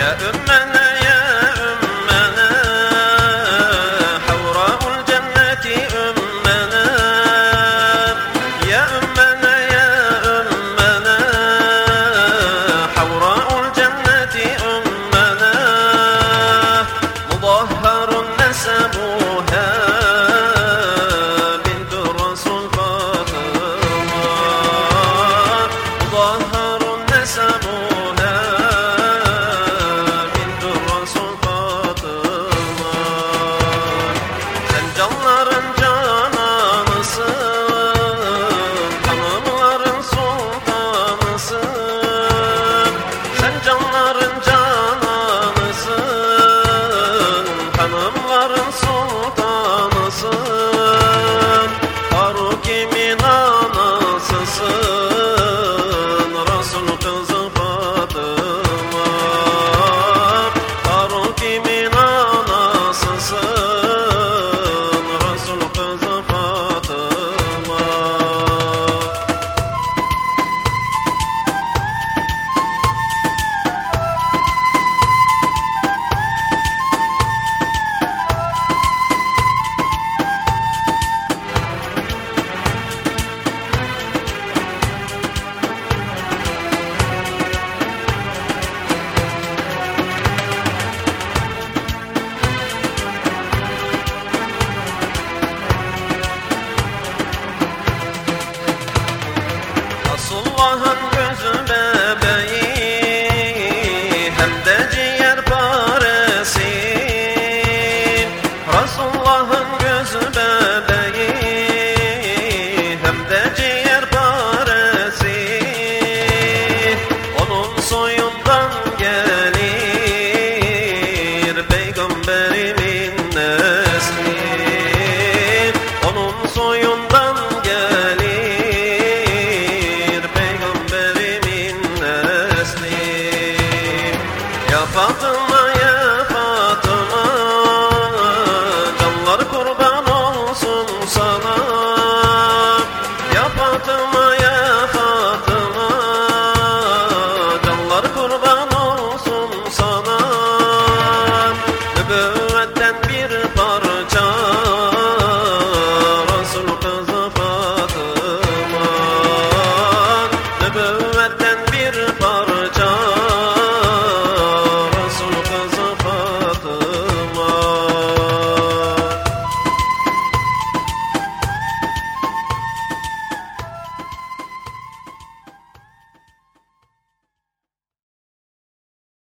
يا أمنا يا parça